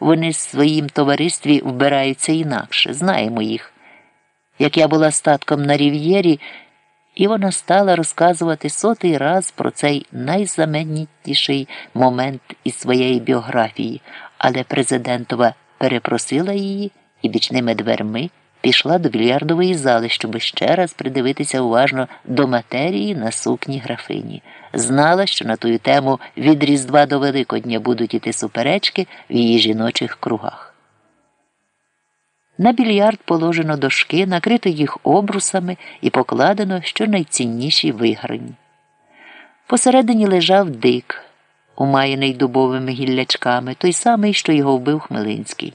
вони в своїм товаристві вбираються інакше, знаємо їх. Як я була статком на Рів'єрі, і вона стала розказувати сотий раз про цей найзаменітніший момент із своєї біографії, але президентова перепросила її і бічними дверми пішла до більярдової зали, щоб ще раз придивитися уважно до матерії на сукні графині. Знала, що на ту тему від Різдва до Великодня будуть іти суперечки в її жіночих кругах. На більярд положено дошки, накрито їх обрусами і покладено щонайцінніші виграні. Посередині лежав дик, умаяний дубовими гіллячками, той самий, що його вбив Хмелинський.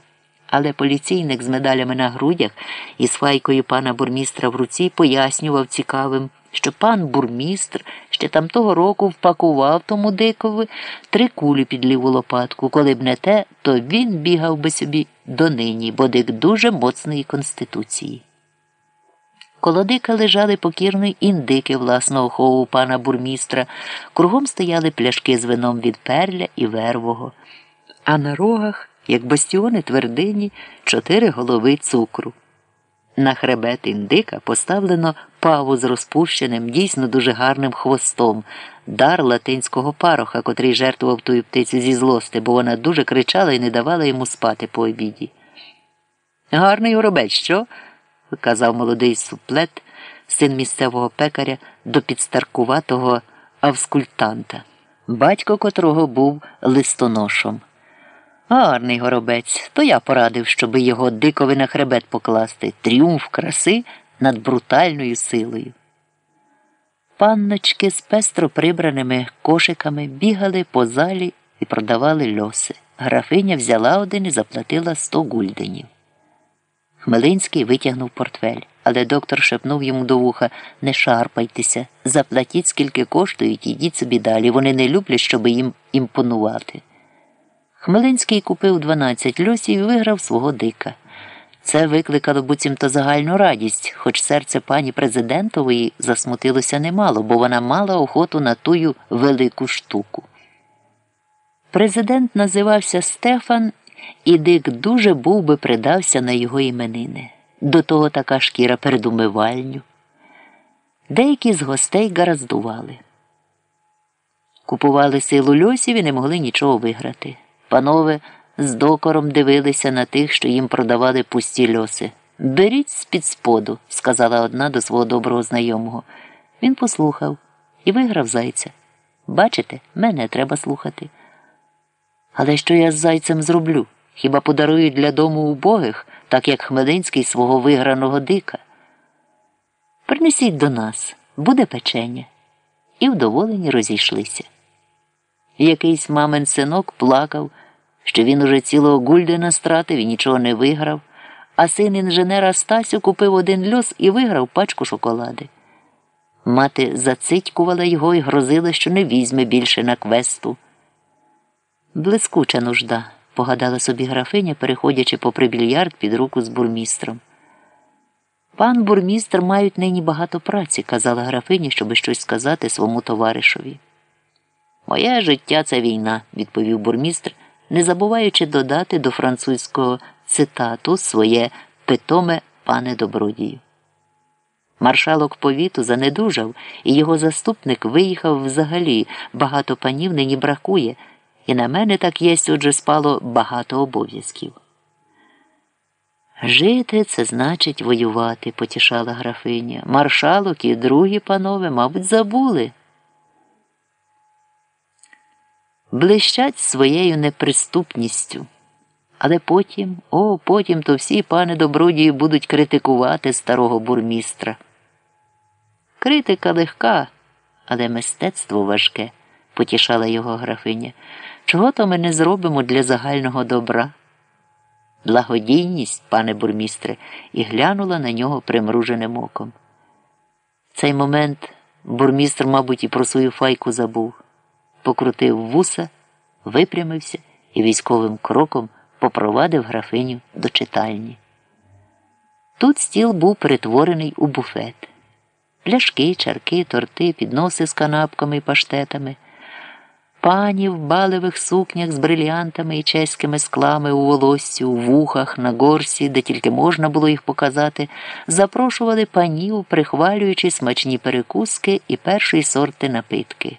Але поліційник з медалями на грудях і з файкою пана бурмістра в руці пояснював цікавим, що пан бурмістр ще там того року впакував тому дикові три кулі під ліву лопатку. Коли б не те, то він бігав би собі донині, бо дик дуже моцної конституції. Коло дика лежали покірні індики власного хову пана бурмістра, кругом стояли пляшки з вином від перля і вервого, а на рогах як бастіони твердині, чотири голови цукру. На хребет індика поставлено паву з розпущеним, дійсно дуже гарним хвостом, дар латинського пароха, котрий жертвував тую птицю зі злости, бо вона дуже кричала і не давала йому спати по обіді. Гарний горобець, що? казав молодий суплет, син місцевого пекаря до підстаркуватого авскультанта, батько котрого був листоношом. Гарний горобець, то я порадив, щоби його дикови на хребет покласти тріумф краси над брутальною силою. Панночки з пестро прибраними кошиками бігали по залі і продавали льоси. Графиня взяла один і заплатила сто гульденів. Хмелинський витягнув портфель, але доктор шепнув йому до вуха не шарпайтеся, заплатіть, скільки коштують, ідіть собі далі. Вони не люблять, щоб їм імпонувати. Хмелинський купив 12 льосів і виграв свого дика. Це викликало буцімто загальну радість, хоч серце пані президентової засмутилося немало, бо вона мала охоту на тую велику штуку. Президент називався Стефан, і дик дуже був би придався на його іменини. До того така шкіра перед умивальню. Деякі з гостей гараздували. Купували силу льосів і не могли нічого виграти. Панове з докором дивилися на тих, що їм продавали пусті льоси. Беріть з-під споду, сказала одна до свого доброго знайомого. Він послухав і виграв зайця. Бачите, мене треба слухати. Але що я з зайцем зроблю? Хіба подарую для дому убогих, так як Хмелинський свого виграного дика? Принесіть до нас, буде печення. І вдоволені розійшлися. Якийсь мамин синок плакав, що він уже цілого гульдена стратив і нічого не виграв, а син інженера Стасю купив один льос і виграв пачку шоколади. Мати зацитькувала його і грозила, що не візьме більше на квесту. Блискуча нужда, погадала собі графиня, переходячи попри більярд під руку з бурмістром. Пан бурмістр мають нині багато праці, казала графиня, щоби щось сказати своєму товаришові. Моє життя це війна, відповів бурмістр, не забуваючи додати до французького цитату своє питоме пане добродію. Маршалок повіту занедужав, і його заступник виїхав взагалі, багато панів нині бракує, і на мене так єсть, отже спало багато обов'язків. Жити це значить воювати, потішала графиня. Маршалок і другі панове, мабуть, забули. Блищать своєю неприступністю. Але потім, о, потім то всі пани добродії будуть критикувати старого бурмістра. Критика легка, але мистецтво важке, потішала його графиня. Чого то ми не зробимо для загального добра? Благодійність, пане бурмістре, і глянула на нього примруженим оком. В цей момент бурмістр, мабуть, і про свою файку забув покрутив вуса, випрямився і військовим кроком попровадив графиню до читальні. Тут стіл був перетворений у буфет. Пляшки, чарки, торти, підноси з канапками і паштетами. Пані в балевих сукнях з брилянтами і чеськими склами у волоссі, у вухах, на горсі, де тільки можна було їх показати, запрошували панів, прихвалюючи смачні перекуски і першої сорти напитки.